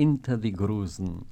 inter die Grusen.